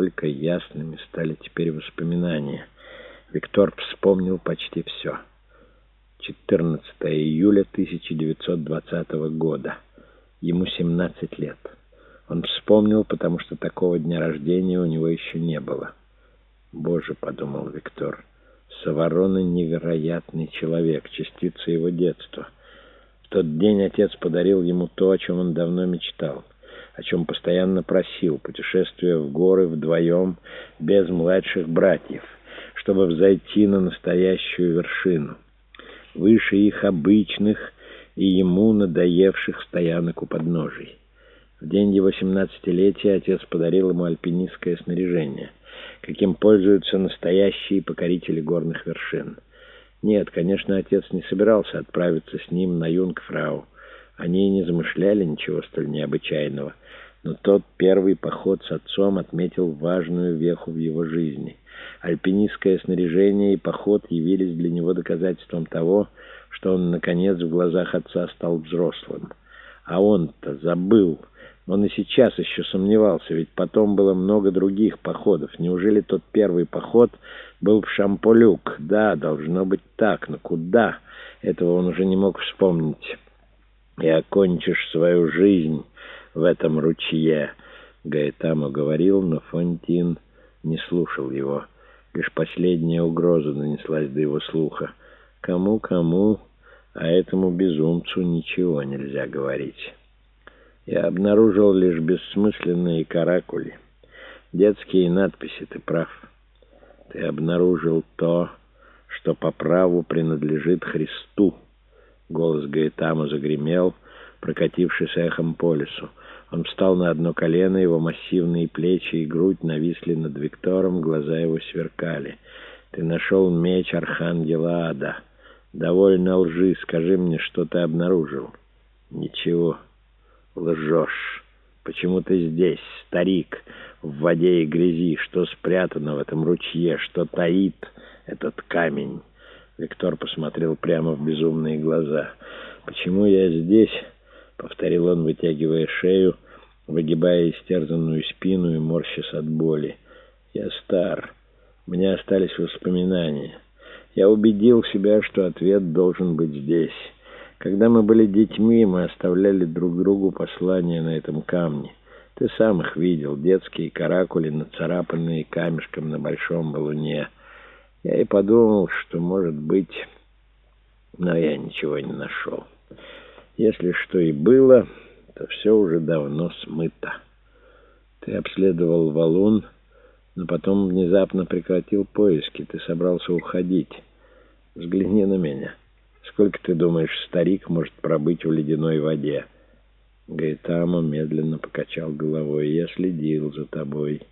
насколько ясными стали теперь воспоминания. Виктор вспомнил почти все. 14 июля 1920 года. Ему 17 лет. Он вспомнил, потому что такого дня рождения у него еще не было. «Боже», — подумал Виктор, — «Саворона — невероятный человек, частица его детства». В тот день отец подарил ему то, о чем он давно мечтал, о чем постоянно просил, путешествуя в горы вдвоем, без младших братьев, чтобы взойти на настоящую вершину, выше их обычных и ему надоевших стоянок у подножий. В день его семнадцатилетия отец подарил ему альпинистское снаряжение, каким пользуются настоящие покорители горных вершин. Нет, конечно, отец не собирался отправиться с ним на Юнгфрау. Они и не замышляли ничего столь необычайного. Но тот первый поход с отцом отметил важную веху в его жизни. Альпинистское снаряжение и поход явились для него доказательством того, что он, наконец, в глазах отца стал взрослым. А он-то забыл он и сейчас еще сомневался, ведь потом было много других походов. Неужели тот первый поход был в Шамполюк? Да, должно быть так, но куда? Этого он уже не мог вспомнить. «И окончишь свою жизнь в этом ручье», — Гаэтамо говорил, но Фонтин не слушал его. Лишь последняя угроза нанеслась до его слуха. Кому-кому, а этому безумцу ничего нельзя говорить. Я обнаружил лишь бессмысленные каракули. Детские надписи, ты прав. Ты обнаружил то, что по праву принадлежит Христу. Голос Гаэтама загремел, прокатившись эхом по лесу. Он встал на одно колено, его массивные плечи и грудь нависли над Виктором, глаза его сверкали. «Ты нашел меч Архангела Ада. Довольно лжи, скажи мне, что ты обнаружил». «Ничего». Лжешь. Почему ты здесь, старик, в воде и грязи? Что спрятано в этом ручье? Что таит этот камень?» Виктор посмотрел прямо в безумные глаза. «Почему я здесь?» — повторил он, вытягивая шею, выгибая истерзанную спину и морщась от боли. «Я стар. Меня остались воспоминания. Я убедил себя, что ответ должен быть здесь». Когда мы были детьми, мы оставляли друг другу послания на этом камне. Ты сам их видел, детские каракули, нацарапанные камешком на большом валуне. Я и подумал, что, может быть... Но я ничего не нашел. Если что и было, то все уже давно смыто. Ты обследовал валун, но потом внезапно прекратил поиски. Ты собрался уходить. Взгляни на меня. Сколько, ты думаешь, старик может пробыть в ледяной воде?» Гайтамо медленно покачал головой. «Я следил за тобой.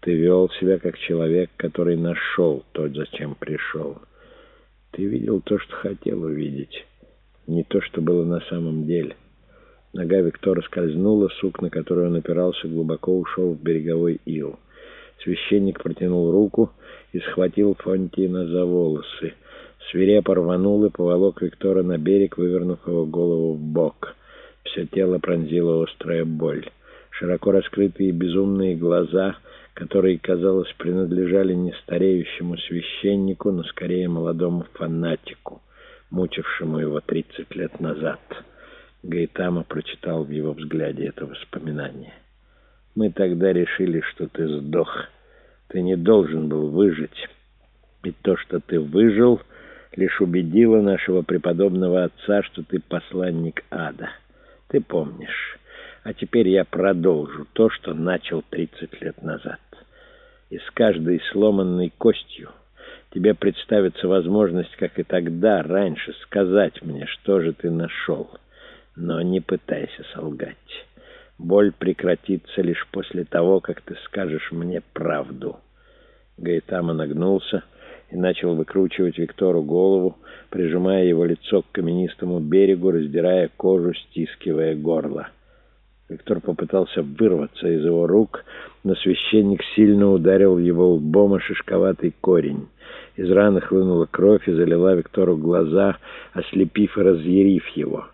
Ты вел себя как человек, который нашел то, зачем пришел. Ты видел то, что хотел увидеть, не то, что было на самом деле». Нога Виктора скользнула, сук, на который он опирался, глубоко ушел в береговой ил. Священник протянул руку и схватил Фонтина за волосы. Свирепо рванул и поволок Виктора на берег, вывернув его голову в бок. Все тело пронзила острая боль. Широко раскрытые безумные глаза, которые, казалось, принадлежали не стареющему священнику, но скорее молодому фанатику, мучившему его тридцать лет назад. Гайтама прочитал в его взгляде это воспоминание. «Мы тогда решили, что ты сдох. Ты не должен был выжить. И то, что ты выжил...» лишь убедила нашего преподобного отца, что ты посланник ада. Ты помнишь. А теперь я продолжу то, что начал 30 лет назад. И с каждой сломанной костью тебе представится возможность, как и тогда, раньше, сказать мне, что же ты нашел. Но не пытайся солгать. Боль прекратится лишь после того, как ты скажешь мне правду. Гаэтама нагнулся, и начал выкручивать Виктору голову, прижимая его лицо к каменистому берегу, раздирая кожу, стискивая горло. Виктор попытался вырваться из его рук, но священник сильно ударил его лбом шишковатый корень. Из раны хлынула кровь и залила Виктору глаза, ослепив и разъярив его.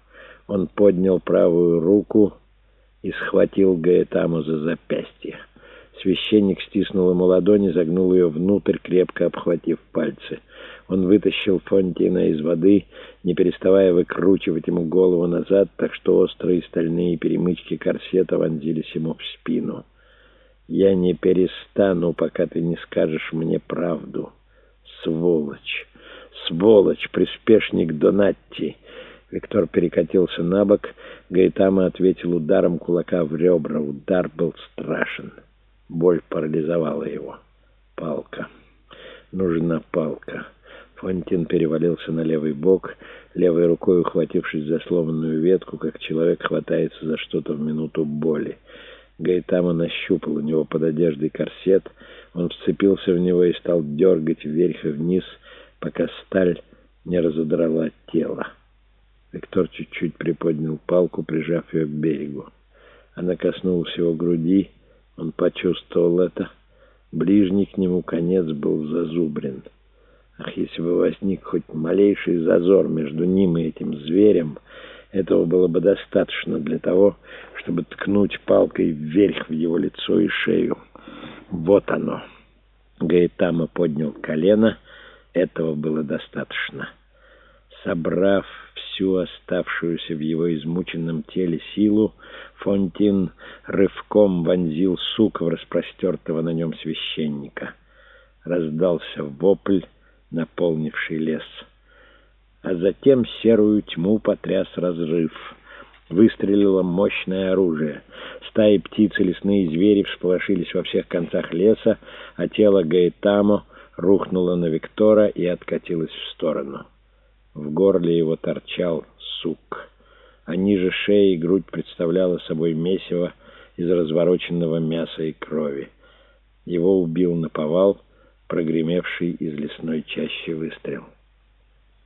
Он поднял правую руку и схватил Гаэтаму за запястье. Священник стиснул ему ладони, загнул ее внутрь, крепко обхватив пальцы. Он вытащил Фонтина из воды, не переставая выкручивать ему голову назад, так что острые стальные перемычки корсета вонзились ему в спину. «Я не перестану, пока ты не скажешь мне правду. Сволочь! Сволочь! Приспешник Донатти!» Виктор перекатился на бок. Гаитама ответил ударом кулака в ребра. Удар был страшен. Боль парализовала его. Палка. Нужна палка. Фонтин перевалился на левый бок, левой рукой ухватившись за сломанную ветку, как человек хватается за что-то в минуту боли. Гайтама нащупал у него под одеждой корсет, он вцепился в него и стал дергать вверх и вниз, пока сталь не разодрала тело. Виктор чуть-чуть приподнял палку, прижав ее к берегу. Она коснулась его груди, он почувствовал это. Ближний к нему конец был зазубрен. Ах, если бы возник хоть малейший зазор между ним и этим зверем, этого было бы достаточно для того, чтобы ткнуть палкой вверх в его лицо и шею. Вот оно. Гаэтама поднял колено. Этого было достаточно. Собрав всю оставшуюся в его измученном теле силу, Фонтин рывком вонзил сук в распростертого на нем священника. Раздался вопль, наполнивший лес. А затем серую тьму потряс разрыв. Выстрелило мощное оружие. Стаи птиц и лесные звери всполошились во всех концах леса, а тело Гаэтамо рухнуло на Виктора и откатилось в сторону. В горле его торчал сук, а ниже шеи грудь представляла собой месиво из развороченного мяса и крови. Его убил наповал, прогремевший из лесной чащи выстрел.